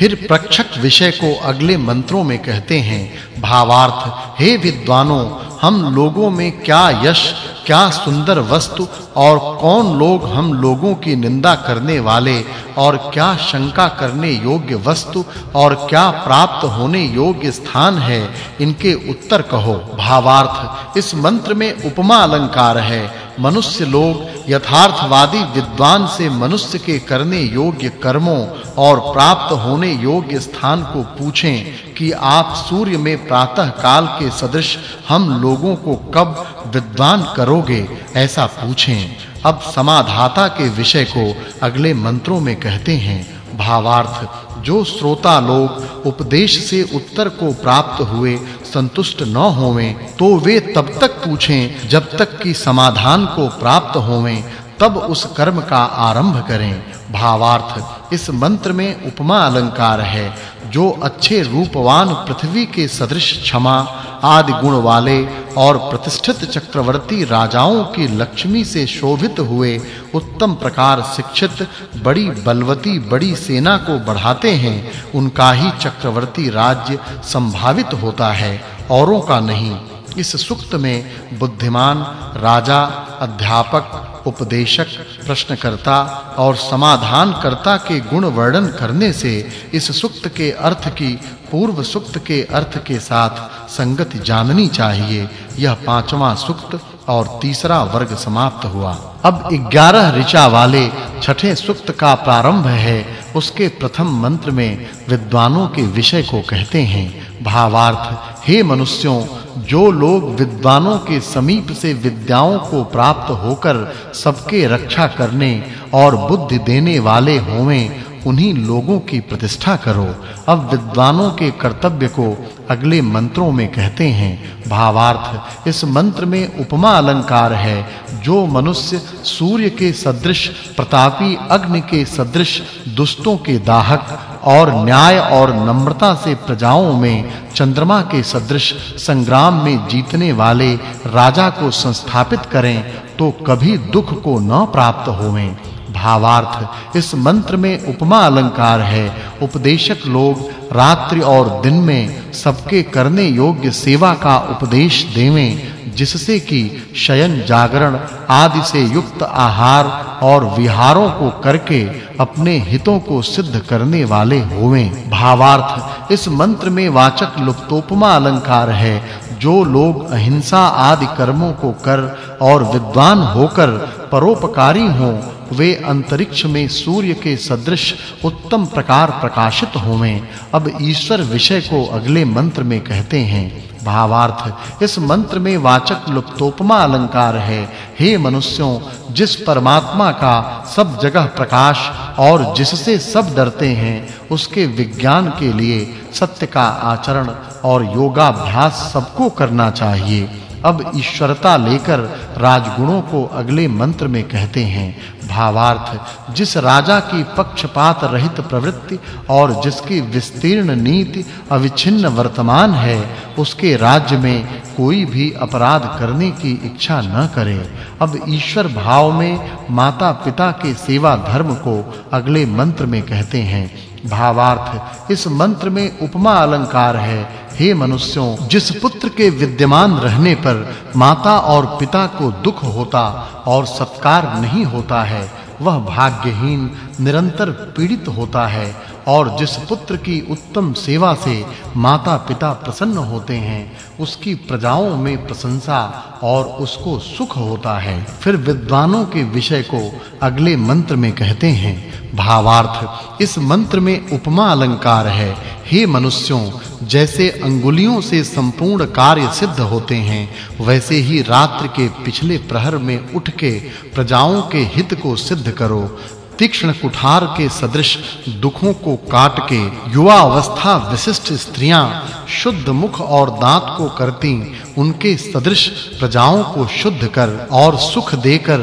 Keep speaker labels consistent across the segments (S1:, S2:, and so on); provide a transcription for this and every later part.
S1: फिर प्रक्षक विषय को अगले मंत्रों में कहते हैं, भावार्थ, हे विद्वानों, हम लोगों में क्या यश, क्या सुंदर वस्तु और कौन लोग हम लोगों की निंदा करने वाले और क्या शंका करने योग्य वस्तु और क्या प्राप्त होने योग्य स्थान है, इनके उत्तर कहो। भावार्थ, इस मंत्र में उपमा अलंकार है मनुष्य लोग यथार्थवादी विद्वान से मनुष्य के करने योग्य कर्मों और प्राप्त होने योग्य स्थान को पूछें कि आप सूर्य में प्रातः काल के सदृश हम लोगों को कब विद्वान करोगे, ऐसा पूछें। अब समाधाता के विषय को अगले मंत्रों में कहते हैं। भावार्थ, जो श्रोता लोग उपदेश से उत्तर को प्राप्त हुए संतुष्ट न होवें तो वे तब तक पूछें, जब तक कि समाधान को प्राप्त होवें, तब उस कर्म का आरंभ करें। भावार्थ, इस मंत्र में उपमा अलंकार है। जो अच्छे रूपवान पृथ्वी के सदृश क्षमा, आदि गुण वाले और प्रतिष्ठित चक्रवर्ती राजाओं की लक्ष्मी से शोभित हुए उत्तम प्रकार शिक्षित, बड़ी बलवती, बड़ी सेना को बढ़ाते हैं, उनका ही चक्रवर्ती राज्य संभावित होता है, औरों का नहीं। इस सुक्त में बुद्धिमान, राजा, अध्यापक, उपदेशक, प्रश्नकर्ता और समाधानकर्ता के गुण वर्णन करने से इस सुक्त के अर्थ की, पूर्व सुक्त के अर्थ के साथ संगति जाननी चाहिए। यह पांचवा सुक्त और तीसरा वर्ग समाप्त हुआ। अब 11 ऋचा वाले छठे सुक्त का प्रारंभ है। उसके प्रथम मंत्र में विद्वानों के विषय को कहते हैं। भावार्थ, हे मनुष्यों जो लोग विद्वानों के समीप से विद्याओं को प्राप्त होकर सबके रक्षा करने और बुद्धि देने वाले होवें, उन्हीं लोगों की प्रतिष्ठा करो। अब विद्वानों के कर्तव्य को अगले मंत्रों में कहते हैं। भावार्थ, इस मंत्र में उपमा अलंकार है, जो मनुष्य सूर्य के सदृश, प्रतापी अग्नि के सदृश, दुष्टों के दाहक और न्याय और नम्रता से प्रजाओं में चंद्रमा के सदृश संग्राम में जीतने वाले राजा को संस्थापित करें तो कभी दुख को न प्राप्त होवें। भावार्थ। इस मंत्र में उपमा अलंकार है। उपदेशक लोग रात्रि और दिन में सबके करने योग्य सेवा का उपदेश देवें, जिससे कि शयन जागरण आदि से युक्त आहार और विहारों को करके अपने हितों को सिद्ध करने वाले होवें। भावार्थ। इस मंत्र में वाचक् लुप्तोपमा अलंकार है। जो लोग अहिंसा आदि कर्मों को कर और विद्वान होकर परोपकारी हों वे अंतरिक्ष में सूर्य के सदृश उत्तम प्रकार प्रकाशित होवें। अब ईश्वर विषय को अगले मंत्र में कहते हैं। भावार्थ, इस मंत्र में वाचक् लुप्तोपमा अलंकार है। हे मनुष्यों, जिस परमात्मा का सब जगह प्रकाश और जिससे सब डरते हैं, उसके विज्ञान के लिए सत्य का आचरण और योगाभ्यास सबको करना चाहिए। अब ईश्वरता लेकर राजगुणों को अगले मंत्र में कहते हैं, भावार्थ, जिस राजा की पक्षपात रहित प्रवृत्ति और जिसकी विस्तीर्ण नीति अविच्छिन्न वर्तमान है, उसके राज्य में कोई भी अपराध करने की इच्छा न करे। अब ईश्वर भाव में माता-पिता के सेवा धर्म को अगले मंत्र में कहते हैं भावार्थ, इस मंत्र में उपमा अलंकार है। हे मनुष्यों, जिस पुत्र के विद्यमान रहने पर माता और पिता को दुख होता और सत्कार नहीं होता है, वह भाग्यहीन, निरंतर पीड़ित होता है। और जिस पुत्र की उत्तम सेवा से माता-पिता प्रसन्न होते हैं, उसकी प्रजाओं में प्रशंसा और उसको सुख होता है। फिर विद्वानों के विषय को अगले मंत्र में कहते हैं, भावार्थ, इस मंत्र में उपमा अलंकार है। हे मनुष्यों, जैसे अंगुलियों से संपूर्ण कार्य सिद्ध होते हैं, वैसे ही रात्रि के पिछले प्रहर में उठ के प्रजाओं के हित को सिद्ध करो। तीक्ष्ण कुठार के सदृश दुखों को काट के युवा अवस्था विशिष्ट स्त्रियाँ शुद्ध मुख और दांत को करती, उनके सदृश प्रजाओं को शुद्ध कर और सुख देकर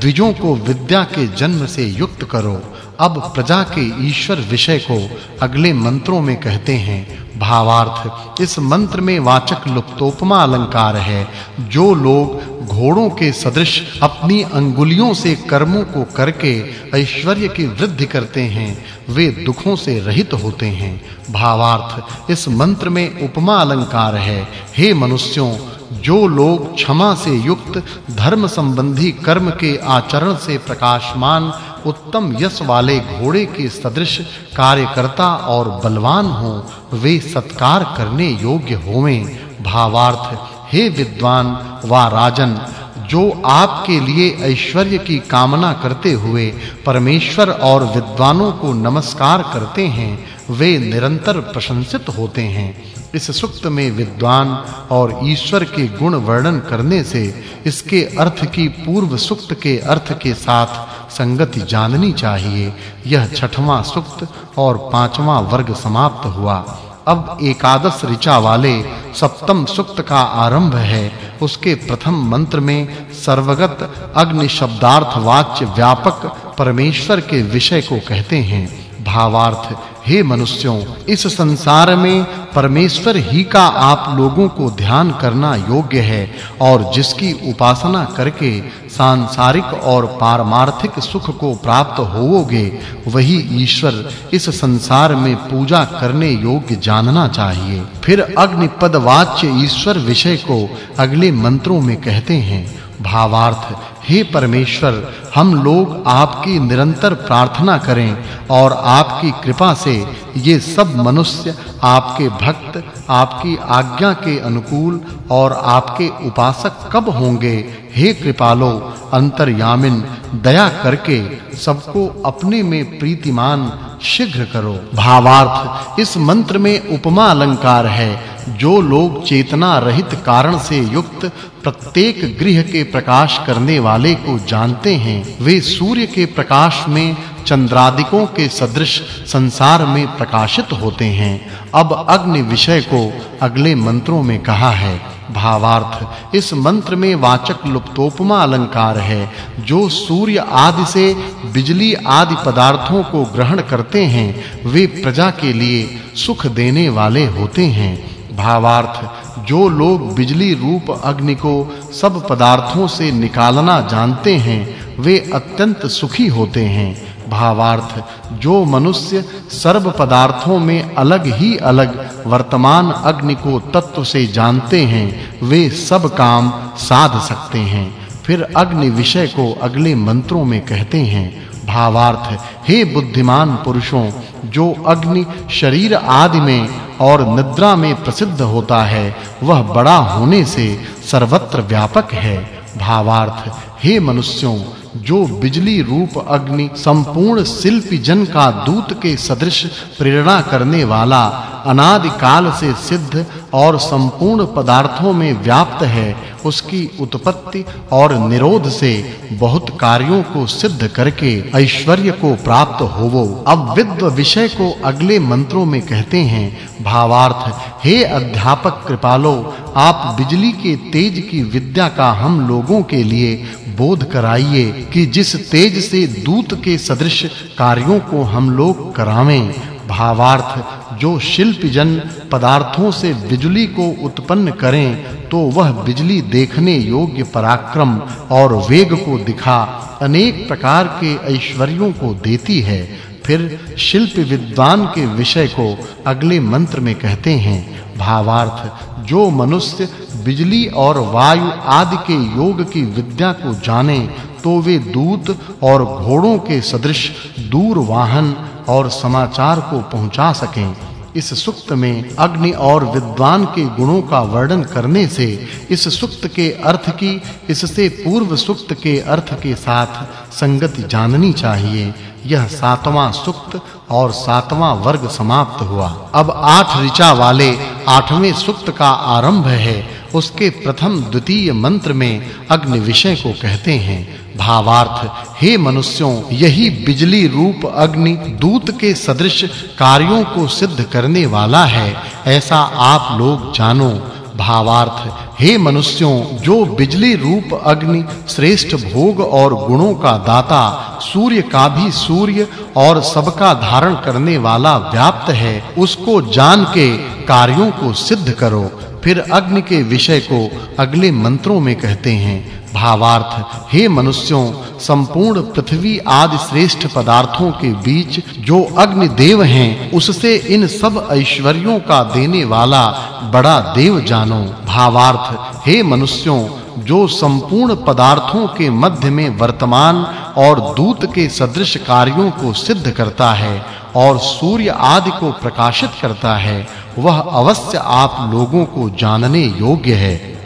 S1: द्विजों को विद्या के जन्म से युक्त करो। अब प्रजा के ईश्वर विषय को अगले मंत्रों में कहते हैं, भावार्थ, इस मंत्र में वाचक् लुप्तोपमा अलंकार है, जो लोग घोड़ों के सदृश अपनी अंगुलियों से कर्मों को करके ऐश्वर्य की वृद्धि करते हैं, वे दुखों से रहित होते हैं। भावार्थ, इस मंत्र में उपमा अलंकार है, हे मनुष्यों, जो लोग क्षमा से युक्त, धर्म संबंधी कर्म के आचरण से प्रकाशमान उत्तम यश वाले घोड़े के सदृश कार्यकर्ता और बलवान हो, वे सत्कार करने योग्य होवें। भावार्थ, हे विद्वान वा राजन जो आपके लिए ऐश्वर्य की कामना करते हुए परमेश्वर और विद्वानों को नमस्कार करते हैं, वे निरंतर प्रशंसित होते हैं। इस सुक्त में विद्वान और ईश्वर के गुण वर्णन करने से इसके अर्थ की पूर्व सुक्त के अर्थ के साथ संगति जाननी चाहिए। यह छठवां सुक्त और पांचवां वर्ग समाप्त हुआ। अब एकादश ऋचा वाले सप्तम सुक्त का आरंभ है। उसके प्रथम मंत्र में सर्वगत अग्नि शब्दार्थ वाच्य व्यापक परमेश्वर के विषय को कहते हैं। भावार्थ, हे मनुष्यों, इस संसार में परमेश्वर ही का आप लोगों को ध्यान करना योग्य है और जिसकी उपासना करके सांसारिक और पारमार्थिक सुख को प्राप्त होवोगे, वही ईश्वर इस संसार में पूजा करने योग्य जानना चाहिए। फिर अग्निपद वाच्य ईश्वर विषय को अगले मंत्रों में कहते हैं। भावार्थ, हे परमेश्वर, हम लोग आपकी निरंतर प्रार्थना करें और आपकी कृपा से ये सब मनुष्य आपके भक्त, आपकी आज्ञा के अनुकूल और आपके उपासक कब होंगे? हे कृपालो, अंतर्यामिन, दया करके सबको अपने में प्रीतिमान शीघ्र करो। भावार्थ, इस मंत्र में उपमा अलंकार है। जो लोग चेतना रहित कारण से युक्त प्रत्येक गृह के प्रकाश करने वाले को जानते हैं, वे सूर्य के प्रकाश में चंद्रादिकों के सदृश संसार में प्रकाशित होते हैं। अब अग्नि विषय को अगले मंत्रों में कहा है। भावार्थ, इस मंत्र में वाचक् लुप्तोपमा अलंकार है, जो सूर्य आदि से बिजली आदि पदार्थों को ग्रहण करते हैं, वे प्रजा के लिए सुख देने वाले होते हैं। भावार्थ, जो लोग बिजली रूप अग्नि को सब पदार्थों से निकालना जानते हैं, वे अत्यंत सुखी होते हैं। भावार्थ, जो मनुष्य सर्व पदार्थों में अलग ही अलग वर्तमान अग्नि को तत्व से जानते हैं, वे सब काम साध सकते हैं। फिर अग्नि विषय को अगले मंत्रों में कहते हैं भावार्थ हे बुद्धिमान पुरुषों, जो अग्नि, शरीर आदि में और निद्रा में प्रसिद्ध होता है, वह बड़ा होने से सर्वत्र व्यापक है। भावार्थ, हे मनुष्यों, जो बिजली रूप अग्नि, संपूर्ण शिल्पी जन का दूत के सदृश प्रेरणा करने वाला अनादि काल से सिद्ध और संपूर्ण पदार्थों में व्याप्त है उसकी उत्पत्ति और निरोध से बहुत कार्यों को सिद्ध करके ऐश्वर्य को प्राप्त होवो। अब विद्व विषय को अगले मंत्रों में कहते हैं, भावार्थ, हे अध्यापक कृपालो, आप बिजली के तेज की विद्या का हम लोगों के लिए बोध कराइए कि जिस तेज से दूत के सदृश कार्यों को हम लोग करावें। भावार्थ जो शिल्प जन पदार्थों से बिजली को उत्पन्न करें तो वह बिजली देखने योग्य पराक्रम और वेग को दिखा, अनेक प्रकार के ऐश्वर्यों को देती है। फिर शिल्प विद्वान के विषय को अगले मंत्र में कहते हैं, भावार्थ, जो मनुष्य बिजली और वायु आदि के योग की विद्या को जाने तो वे दूत और घोड़ों के सदृश दूर वाहन और समाचार को पहुँचा सकें। इस सुक्त में अग्नि और विद्वान के गुणों का वर्णन करने से इस सुक्त के अर्थ की, इससे पूर्व सुक्त के अर्थ के साथ संगति जाननी चाहिए। यह सातवां सुक्त और सातवां वर्ग समाप्त हुआ। अब आठ ऋचा वाले आठवें सुक्त का आरंभ है। उसके प्रथम द्वितीय मंत्र में अग्नि विषय को कहते हैं, भावार्थ, हे मनुष्यों, यही बिजली रूप अग्नि दूत के सदृश कार्यों को सिद्ध करने वाला है, ऐसा आप लोग जानो। भावार्थ, हे मनुष्यों, जो बिजली रूप अग्नि, श्रेष्ठ भोग और गुणों का दाता, सूर्य का भी सूर्य और सबका धारण करने वाला व्याप्त है, उसको जान के कार्यों को सिद्ध करो। फिर अग्नि के विषय को अगले मंत्रों में कहते हैं, भावार्थ, हे मनुष्यों, संपूर्ण पृथ्वी आदि श्रेष्ठ पदार्थों के बीच जो अग्नि देव हैं, उससे इन सब ऐश्वर्यों का देने वाला बड़ा देव जानो। भावार्थ, हे मनुष्यों, जो संपूर्ण पदार्थों के मध्य में वर्तमान और दूत के सदृश कार्यों को सिद्ध करता है और सूर्य आदि को प्रकाशित करता है वह अवश्य आप लोगों को जानने योग्य है।